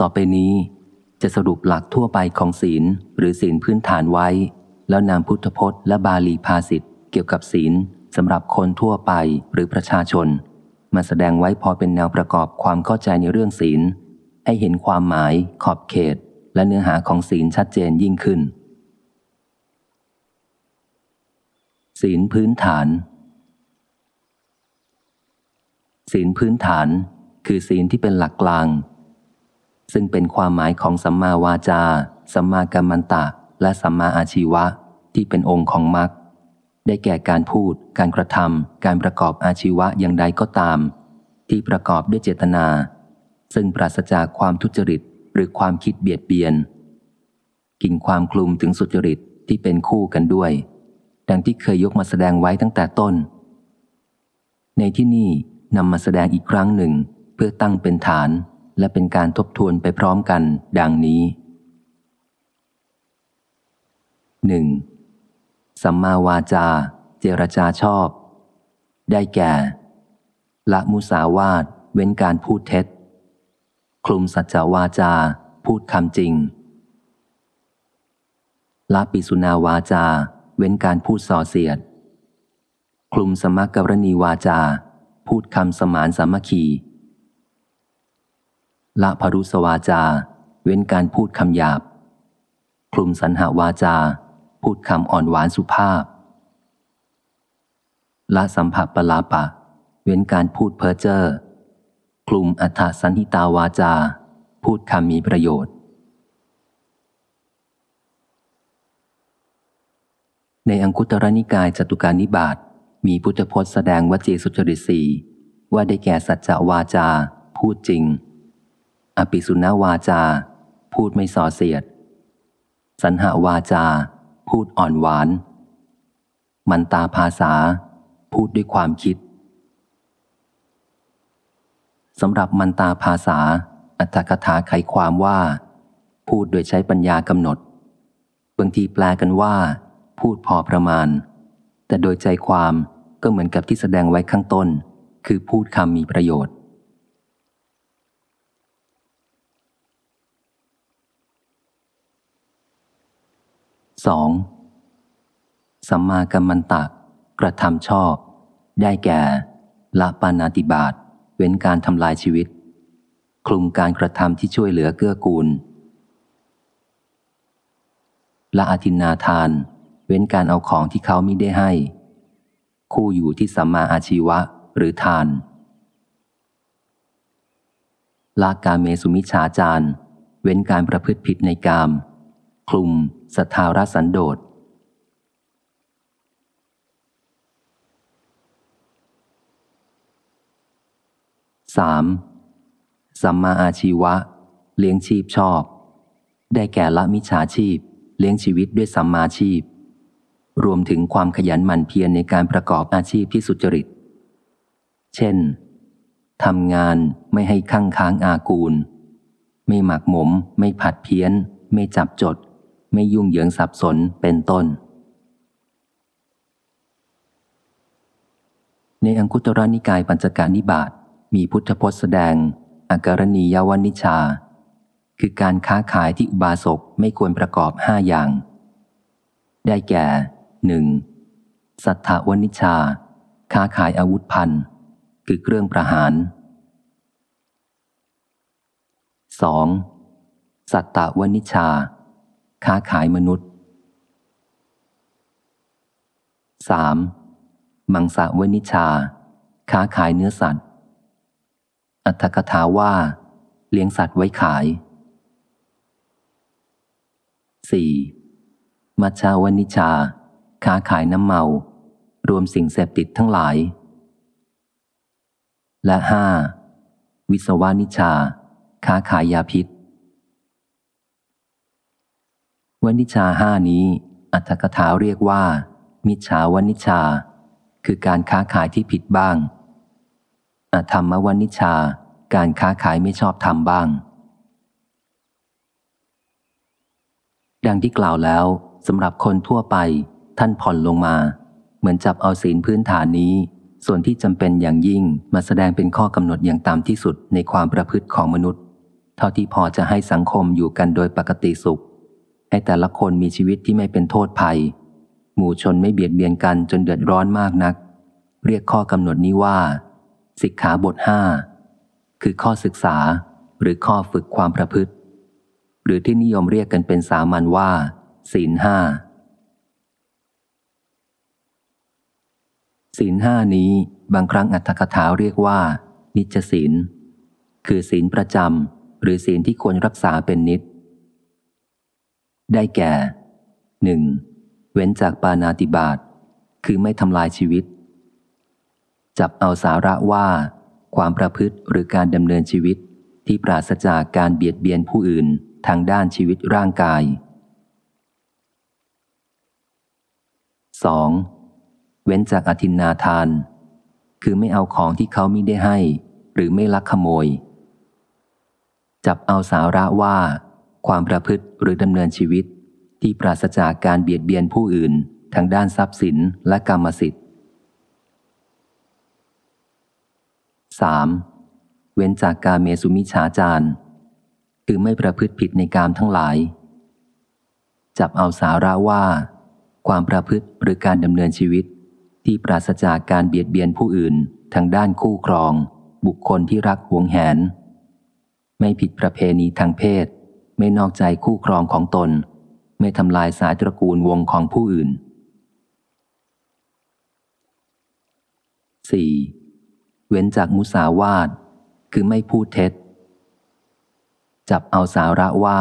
ต่อไปนี้จะสรุปหลักทั่วไปของศีลหรือศีลพื้นฐานไว้ แล้วนำพุทธพจน์และบาลีภาษิตเกี่ยวกับศีลสำหรับคนทั่วไปหรือประชาชน มาแสดงไว้พอเป็นแนวประกอบความเข้าใจในเรื่องศีล ให้เห็นความหมาย ขอบเขต และเนื้อหาของศีลชัดเจนยิ่งขึ้น ศีลพื้นฐาน ศีลพื้นฐาน คือศีลที่เป็นหลักกลาง ซึ่งเป็นความหมายของสัมมาวาจา สัมมากัมมันตะ และสัมมาอาชีวะ ที่เป็นองค์ของมรรคได้แก่การพูด การกระทำการประกอบอาชีวะอย่างใดก็ตาม ที่ประกอบด้วยเจตนา ซึ่งปราศจากความทุจริตหรือความคิดเบียดเบียน กินความคลุมถึงสุจริตที่เป็นคู่กันด้วย ดังที่เคยยกมาแสดงไว้ตั้งแต่ต้น ในที่นี่นำมาแสดงอีกครั้งหนึ่ง เพื่อตั้งเป็นฐาน และเป็นการทบทวนไปพร้อมกัน ดังนี้หนึ่งสัมมาวาจา เจรจาชอบ ได้แก่ ละมุสาวาทเว้นการพูดเท็จ คลุมสัจจวาจา พูดคำจริง ละปิสุนาวาจา เว้นการพูดส่อเสียด คลุมสมักกรณีวาจา พูดคำสมานสามัคคี ละพรุสวาจา เว้นการพูดคำหยาบ คลุมสันหาวาจา พูดคำอ่อนหวานสุภาพ ละสัมผัสปลาปะ เว้นการพูดเพ้อเจ้อกลุ่มอัฏสันหิตาวาจา พูดคำมีประโยชน์ ในอังคุตรนิกายจตุการนิบาตมีพุทธพจน์แสดงวจีสุจริตสีว่าได้แก่สัจจวาจา พูดจริง อปิสุนาวาจา พูดไม่ส่อเสียด สันหาวาจา พูดอ่อนหวาน มันตาภาษา พูดด้วยความคิดสำหรับมันตาภาษา อัตถกถาไขความว่า พูดโดยใช้ปัญญากำหนด บางทีแปลกันว่า พูดพอประมาณ แต่โดยใจความก็เหมือนกับที่แสดงไว้ข้างต้น คือพูดคำมีประโยชน์ 2. สัมมากัมมันตะกระทำชอบ ได้แก่ ละปานาติบาตเว้นการทำลายชีวิต คลุมการกระทำที่ช่วยเหลือเกื้อกูล ละอธินาทาน เว้นการเอาของที่เขามิได้ให้ คู่อยู่ที่สัมมาอาชีวะหรือทาน ละกาเมสุมิชาจารเว้นการประพฤติผิดในกาม คลุมสทารสันโดษสามสัมมาอาชีวะ เลี้ยงชีพชอบ ได้แก่ละมิจฉาชีพ เลี้ยงชีวิตด้วยสัมมาชีพ รวมถึงความขยันหมั่นเพียรในการประกอบอาชีพที่สุจริต เช่นทำงานไม่ให้ข้างค้างอากูล ไม่หมักหมม ไม่ผัดเพี้ยน ไม่จับจด ไม่ยุ่งเหยิงสับสนเป็นต้น ในอังคุตรนิกายปัญจการนิบาตมีพุทธพจน์แสดงอาการณียวันิชา คือการค้าขายที่อุบาสกไม่ควรประกอบห้าอย่าง ได้แก่หนึ่งสัทธวนิชา ค้าขายอาวุธพันคือเครื่องประหาร 2. สัตตวนิชา ค้าขายมนุษย์ 3. มังสาวนิชา ค้าขายเนื้อสัตว์ อัตถกถาว่า เลี้ยงสัตว์ไว้ขาย 4. มัชาวนิชา ค้าขายน้ำเมา รวมสิ่งเสพติดทั้งหลาย และห้าวิศวานิชา ค้าขายยาพิษ วนิชาห้านี้ อัตถกถาเรียกว่า มิจฉาวนิชา คือการค้าขายที่ผิดบ้าง อธรรมวนิชา การค้าขายไม่ชอบทำบ้าง ดังที่กล่าวแล้วสำหรับคนทั่วไป ท่านผ่อนลงมา เหมือนจับเอาศีลพื้นฐานนี้ ส่วนที่จำเป็นอย่างยิ่งมาแสดงเป็นข้อกำหนดอย่างตามที่สุดในความประพฤติของมนุษย์ เท่าที่พอจะให้สังคมอยู่กันโดยปกติสุข ให้แต่ละคนมีชีวิตที่ไม่เป็นโทษภัย หมู่ชนไม่เบียดเบียนกันจนเดือดร้อนมากนัก เรียกข้อกำหนดนี้ว่า สิกขาบทห้าคือข้อศึกษาหรือข้อฝึกความประพฤติ หรือที่นิยมเรียกกันเป็นสามัญว่า ศีลห้าศีลห้านี้บางครั้งอัตถกถาเรียกว่า นิจศีล คือศีลประจำหรือศีลที่ควรรักษาเป็นนิจ ได้แก่หนึ่งเว้นจากปานาติบาตคือไม่ทำลายชีวิต จับเอาสาระว่า ความประพฤติหรือการดำเนินชีวิตที่ปราศจากการเบียดเบียนผู้อื่นทางด้านชีวิตร่างกาย 2. เว้นจากอธินนาทาน คือไม่เอาของที่เขาไม่ได้ให้ หรือไม่ลักขโมย จับเอาสาระว่า ความประพฤติหรือดำเนินชีวิต ที่ปราศจากการเบียดเบียนผู้อื่นทางด้านทรัพย์สินและกรรมสิทธิ์ 3. เว้นจากการเมสุมิชาจารคือไม่ประพฤติผิดในกามทั้งหลาย จับเอาสาระว่า ความประพฤติหรือการดำเนินชีวิต ที่ปราศจากการเบียดเบียนผู้อื่นทางด้านคู่ครอง บุคคลที่รักหวงแหน ไม่ผิดประเพณีทางเพศ ไม่นอกใจคู่ครองของตน ไม่ทำลายสายตระกูลวงของผู้อื่น 4. เว้นจากมุสาวาท คือไม่พูดเท็จ จับเอาสาระว่า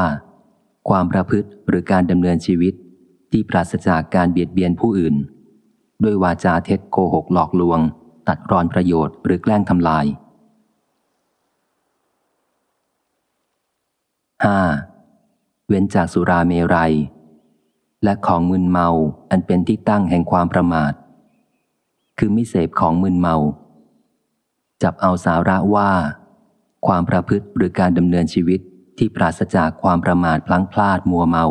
ความประพฤติหรือการดำเนินชีวิตที่ปราศจากการเบียดเบียนผู้อื่น ด้วยวาจาเท็จโกหกหลอกลวง ตัดรอนประโยชน์หรือแกล้งทำลาย 5. เว้นจากสุราเมรัย และของมึนเมาอันเป็นที่ตั้งแห่งความประมาท คือไม่เสพของมึนเมา จับเอาสาระว่า ความประพฤติหรือการดำเนินชีวิตที่ปราศจากความประมาทพลั้งพลาดมัวเมา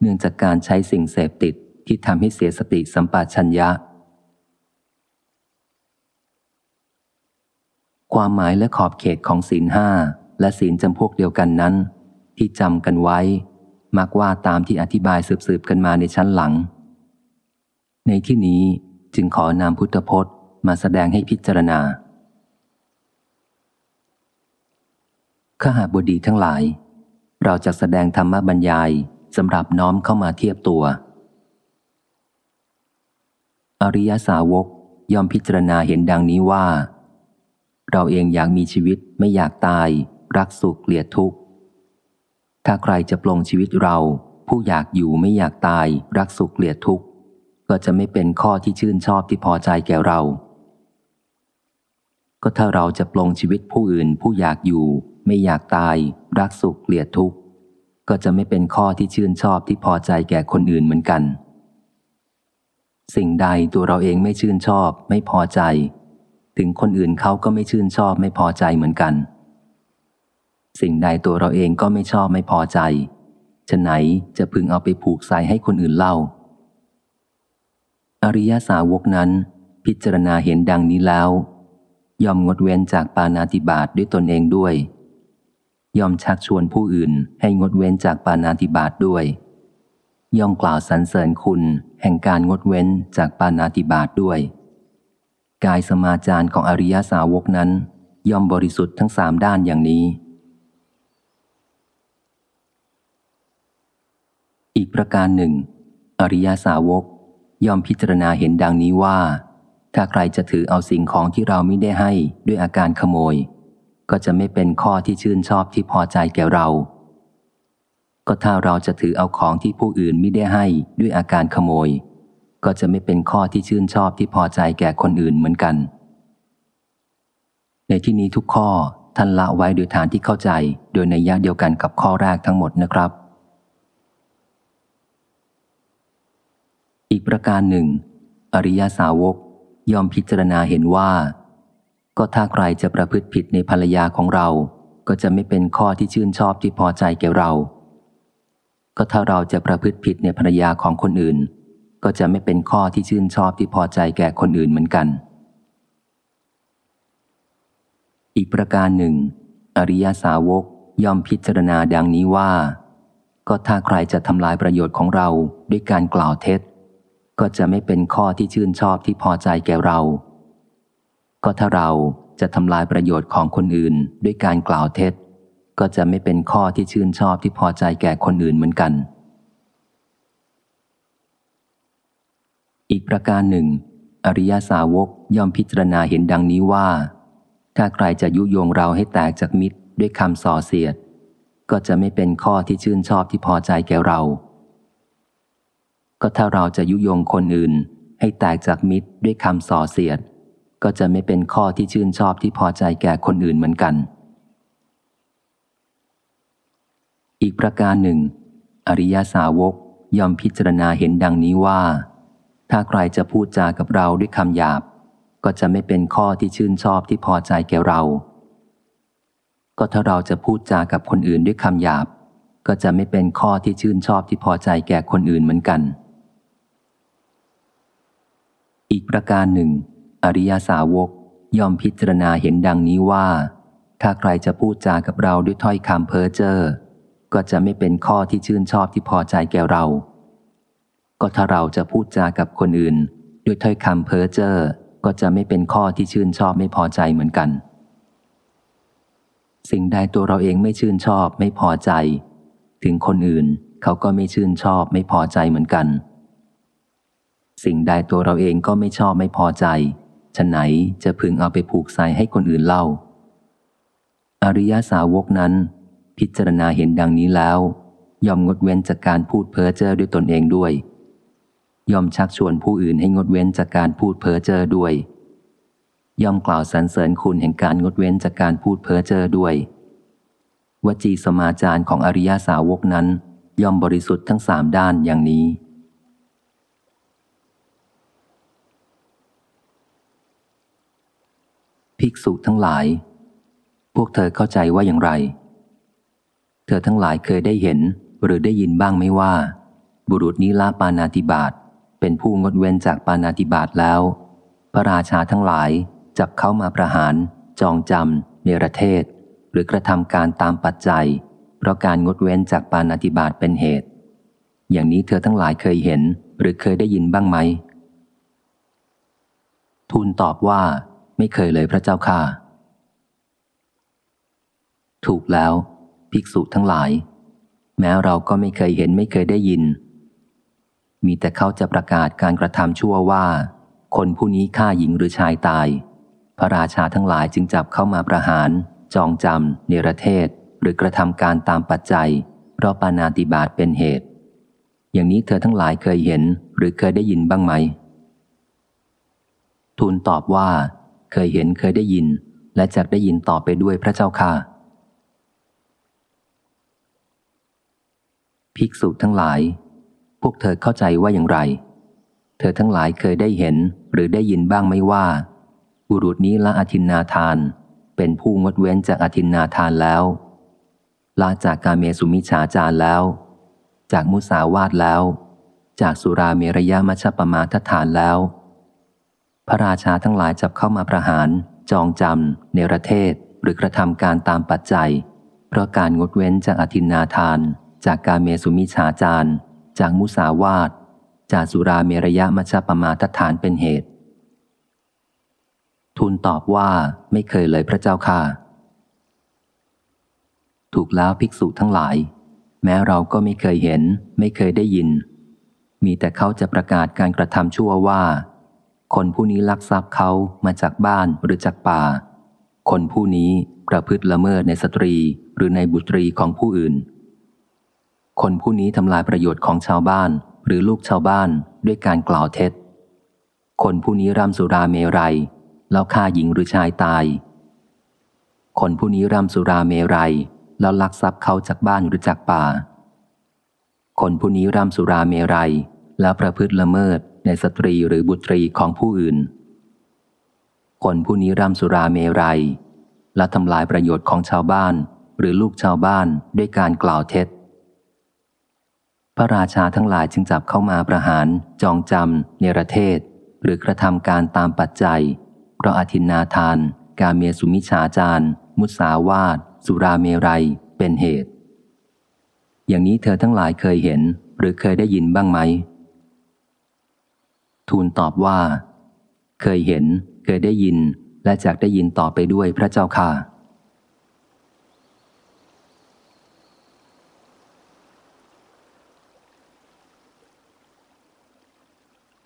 เนื่องจากการใช้สิ่งเสพติดที่ทำให้เสียสติสัมปชัญญะ ความหมายและขอบเขตของศีลห้าและศีลจำพวกเดียวกันนั้น ที่จำกันไว้ มักว่าตามที่อธิบายสืบๆกันมาในชั้นหลัง ในที่นี้จึงขอนำพุทธพจน์มาแสดงให้พิจารณาข้าหาบดีทั้งหลาย เราจะแสดงธรรมบรรยายสำหรับน้อมเข้ามาเทียบตัว อริยสาวกยอมพิจารณาเห็นดังนี้ว่า เราเองอยากมีชีวิตไม่อยากตาย รักสุขเกลียดทุกข์ ถ้าใครจะปลงชีวิตเรา ผู้อยากอยู่ไม่อยากตาย รักสุขเกลียดทุกข์ ก็จะไม่เป็นข้อที่ชื่นชอบที่พอใจแก่เรา ก็ถ้าเราจะปลงชีวิตผู้อื่น ผู้อยากอยู่ ไม่อยากตาย รักสุขเกลียดทุกข์ ก็จะไม่เป็นข้อที่ชื่นชอบที่พอใจแก่คนอื่นเหมือนกัน สิ่งใดตัวเราเองไม่ชื่นชอบ ไม่พอใจ ถึงคนอื่นเขาก็ไม่ชื่นชอบไม่พอใจเหมือนกัน สิ่งใดตัวเราเองก็ไม่ชอบไม่พอใจฉะไหนจะพึงเอาไปผูกใส่ให้คนอื่นเล่า อริยสาวกนั้น พิจารณาเห็นดังนี้แล้ว ยอมงดเว้นจากปานาติบาตด้วยตนเองด้วย ยอมชักชวนผู้อื่นให้งดเว้นจากปานาติบาตด้วย ย่อมกล่าวสรรเสริญคุณ แห่งการงดเว้นจากปานาติบาตด้วย กายสมาจารของอริยสาวกนั้น ย่อมบริสุทธิ์ทั้งสามด้านอย่างนี้ อีกประการหนึ่ง อริยาสาวกยอมพิจารณาเห็นดังนี้ว่า ถ้าใครจะถือเอาสิ่งของที่เราไม่ได้ให้ด้วยอาการขโมย ก็จะไม่เป็นข้อที่ชื่นชอบที่พอใจแก่เรา ก็ถ้าเราจะถือเอาของที่ผู้อื่นไม่ได้ให้ด้วยอาการขโมย ก็จะไม่เป็นข้อที่ชื่นชอบที่พอใจแก่คนอื่นเหมือนกัน ในที่นี้ทุกข้อท่านละไว้โดยฐานที่เข้าใจโดยในยะเดียวกันกับข้อแรกทั้งหมดนะครับ อีกประการหนึ่ง อริยาสาวกยอมพิจารณาเห็นว่า ก็ถ้าใครจะประพฤติผิดในภรรยาของเรา ก็จะไม่เป็นข้อที่ชื่นชอบที่พอใจแก่เรา ก็ถ้าเราจะประพฤติผิดในภรรยาของคนอื่น ก็จะไม่เป็นข้อที่ชื่นชอบที่พอใจแก่คนอื่นเหมือนกัน อีกประการหนึ่ง อริยสาวกยอมพิจารณาดังนี้ว่า ก็ถ้าใครจะทำลายประโยชน์ของเราด้วยการกล่าวเท็จ ก็จะไม่เป็นข้อที่ชื่นชอบที่พอใจแก่เรา ก็ถ้าเราจะทำลายประโยชน์ของคนอื่นด้วยการกล่าวเท็จ ก็จะไม่เป็นข้อที่ชื่นชอบที่พอใจแก่คนอื่นเหมือนกัน อีกประการหนึ่ง อริยสาวกย่อมพิจารณาเห็นดังนี้ว่า ถ้าใครจะยุยงเราให้แตกจากมิตรด้วยคำส่อเสียด ก็จะไม่เป็นข้อที่ชื่นชอบที่พอใจแก่เรา ก็ถ้าเราจะยุยงคนอื่น ให้แตกจากมิตรด้วยคำส่อเสียด ก็จะไม่เป็นข้อที่ชื่นชอบที่พอใจแก่คนอื่นเหมือนกัน อีกประการหนึ่ง อริยสาวกยอมพิจารณาเห็นดังนี้ว่า ถ้าใครจะพูดจากับเราด้วยคำหยาบ ก็จะไม่เป็นข้อที่ชื่นชอบที่พอใจแก่เรา ก็ถ้าเราจะพูดจากับคนอื่นด้วยคำหยาบ ก็จะไม่เป็นข้อที่ชื่นชอบที่พอใจแก่คนอื่นเหมือนกัน อีกประการหนึ่ง อริยสาวกย่อมพิจารณาเห็นดังนี้ว่า ถ้าใครจะพูดจากับเราด้วยถ้อยคำเพ้อเจ้อก็จะไม่เป็นข้อที่ชื่นชอบที่พอใจแก่เรา ก็ถ้าเราจะพูดจากับคนอื่น ด้วยถ้อยคำเพ้อเจ้อก็จะไม่เป็นข้อที่ชื่นชอบไม่พอใจเหมือนกัน สิ่งใดตัวเราเองไม่ชื่นชอบไม่พอใจ ถึงคนอื่นเขาก็ไม่ชื่นชอบไม่พอใจเหมือนกัน สิ่งใดตัวเราเองก็ไม่ชอบไม่พอใจฉะไหนจะพึงเอาไปผูกใส่ให้คนอื่นเล่า อริยสาวกนั้น พิจารณาเห็นดังนี้แล้ว ยอมงดเว้นจากการพูดเพ้อเจ้อด้วยตนเองด้วย ยอมชักชวนผู้อื่นให้งดเว้นจากการพูดเพ้อเจ้อด้วย ยอมกล่าวสรรเสริญคุณแห่งการงดเว้นจากการพูดเพ้อเจ้อด้วย วจีสมาจารของอริยสาวกนั้น ยอมบริสุทธิ์ทั้งสามด้านอย่างนี้ ภิกษุทั้งหลาย พวกเธอเข้าใจว่าอย่างไร เธอทั้งหลายเคยได้เห็นหรือได้ยินบ้างไหมว่า บุรุษนี้ละปานาติบาตเป็นผู้งดเว้นจากปานาติบาตแล้ว พระราชาทั้งหลายจับเข้ามาประหาร จองจำเนรเทศ หรือกระทำการตามปัจจัย เพราะการงดเว้นจากปานาติบาตเป็นเหตุ อย่างนี้เธอทั้งหลายเคยเห็น หรือเคยได้ยินบ้างไหมทูลตอบว่า ไม่เคยเลยพระเจ้าค่ะ ถูกแล้ว ภิกษุทั้งหลาย แม้เราก็ไม่เคยเห็นไม่เคยได้ยิน มีแต่เขาจะประกาศการกระทำชั่วว่า คนผู้นี้ฆ่าหญิงหรือชายตาย พระราชาทั้งหลายจึงจับเข้ามาประหาร จองจำเนรเทศ หรือกระทำการตามปัจจัย เพราะปานาติบาตเป็นเหตุ อย่างนี้เธอทั้งหลายเคยเห็นหรือเคยได้ยินบ้างไหมทูลตอบว่า เคยเห็นเคยได้ยิน และจะได้ยินต่อไปด้วยพระเจ้าค่ะ ภิกษุทั้งหลาย พวกเธอเข้าใจว่าอย่างไร เธอทั้งหลายเคยได้เห็นหรือได้ยินบ้างไหมว่า บุรุษนี้ละอธินนาทาน เป็นผู้งดเว้นจากอธินนาทานแล้วลาจากกาเมสุมิชาจารแล้ว จากมุสาวาทแล้ว จากสุราเมรยามัชปมาทฐานแล้ว พระราชาทั้งหลายจับเข้ามาประหาร จองจำเนรเทศ หรือกระทำการตามปัจจัย เพราะการงดเว้นจากอธินนาทาน จากการเมสุมิชาจารจากมุสาวาทจากสุราเมรยะมัชปมาทฐานเป็นเหตุ ทูลตอบว่าไม่เคยเลยพระเจ้าค่ะ ถูกแล้วภิกษุทั้งหลาย แม้เราก็ไม่เคยเห็น ไม่เคยได้ยิน มีแต่เขาจะประกาศการกระทำชั่วว่า คนผู้นี้ลักทรัพย์เขามาจากบ้านหรือจากป่า คนผู้นี้ประพฤติละเมิดในสตรีหรือในบุตรีของผู้อื่น คนผู้นี้ทำลายประโยชน์ของชาวบ้านหรือลูกชาวบ้านด้วยการกล่าวเท็จ คนผู้นี้ร่ำสุราเมรัยแล้วฆ่าหญิงหรือชายตาย คนผู้นี้ร่ำสุราเมรัยแล้วลักทรัพย์เขาจากบ้านหรือจากป่า คนผู้นี้ร่ำสุราเมรัยแล้วประพฤติละเมิด ในสตรีหรือบุตรีของผู้อื่น คนผู้นี้ร่ำสุราเมรัย และทำลายประโยชน์ของชาวบ้าน หรือลูกชาวบ้านด้วยการกล่าวเท็จ พระราชาทั้งหลายจึงจับเข้ามาประหาร จองจำเนรเทศ หรือกระทำการตามปัจจัย เพราะอธินนาทาน การเมสุมิชาจารมุสาวาทสุราเมรัย เป็นเหตุ อย่างนี้เธอทั้งหลายเคยเห็นหรือเคยได้ยินบ้างไหม ทูลตอบว่า เคยเห็น เคยได้ยิน และจากได้ยินต่อไปด้วยพระเจ้าค่ะ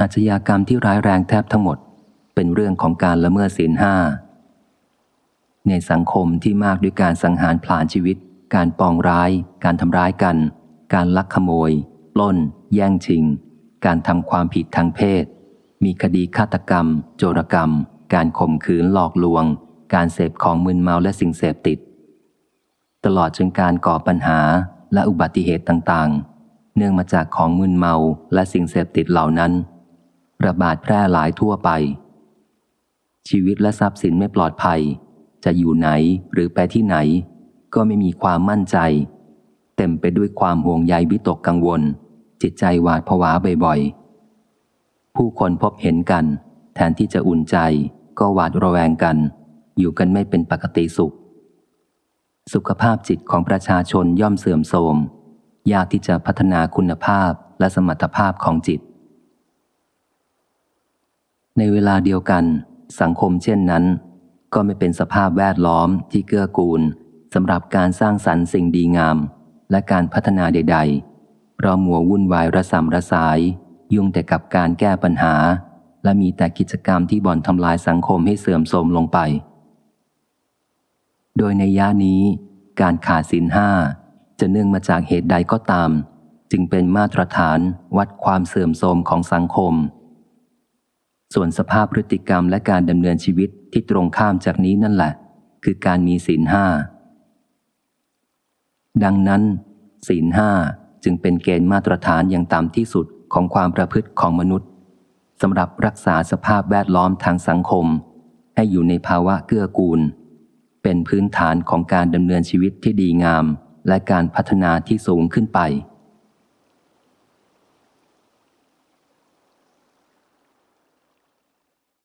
อาชญากรรมที่ร้ายแรงแทบทั้งหมด เป็นเรื่องของการละเมิดศีลห้า ในสังคมที่มากด้วยการสังหารผลาญชีวิต การปองร้าย การทำร้ายกัน การลักขโมย ปล้น แย่งชิง การทำความผิดทางเพศ มีคดีฆาตกรรม โจรกรรม การข่มขืนหลอกลวง การเสพของมึนเมาและสิ่งเสพติด ตลอดจนการก่อปัญหาและอุบัติเหตุต่างๆ เนื่องมาจากของมึนเมาและสิ่งเสพติดเหล่านั้น ระบาดแพร่หลายทั่วไป ชีวิตและทรัพย์สินไม่ปลอดภัย จะอยู่ไหนหรือไปที่ไหน ก็ไม่มีความมั่นใจ เต็มไปด้วยความห่วงใยวิตกกังวล จิตใจหวาดผวาบ่อยๆ ผู้คนพบเห็นกัน แทนที่จะอุ่นใจก็หวาดระแวงกัน อยู่กันไม่เป็นปกติสุข สุขภาพจิตของประชาชนย่อมเสื่อมโทรม ยากที่จะพัฒนาคุณภาพและสมรรถภาพของจิต ในเวลาเดียวกัน สังคมเช่นนั้น ก็ไม่เป็นสภาพแวดล้อมที่เกื้อกูลสำหรับการสร้างสรรค์สิ่งดีงาม และการพัฒนาใด ๆ เพราะมัววุ่นวายระสำระสาย ยุ่งแต่กับการแก้ปัญหา และมีแต่กิจกรรมที่บ่อนทำลายสังคมให้เสื่อมโทรมลงไป โดยในย่านี้ การขาดสินห้าจะเนื่องมาจากเหตุใดก็ตาม จึงเป็นมาตรฐานวัดความเสื่อมโทรมของสังคม ส่วนสภาพพฤติกรรมและการดำเนินชีวิตที่ตรงข้ามจากนี้นั่นแหละ คือการมีศีลห้าดังนั้น ศีลห้า จึงเป็นเกณฑ์มาตรฐานอย่างต่ำที่สุดของความประพฤติของมนุษย์สำหรับรักษาสภาพแวดล้อมทางสังคม ให้อยู่ในภาวะเกื้อกูล เป็นพื้นฐานของการดำเนินชีวิตที่ดีงาม และการพัฒนาที่สูงขึ้นไป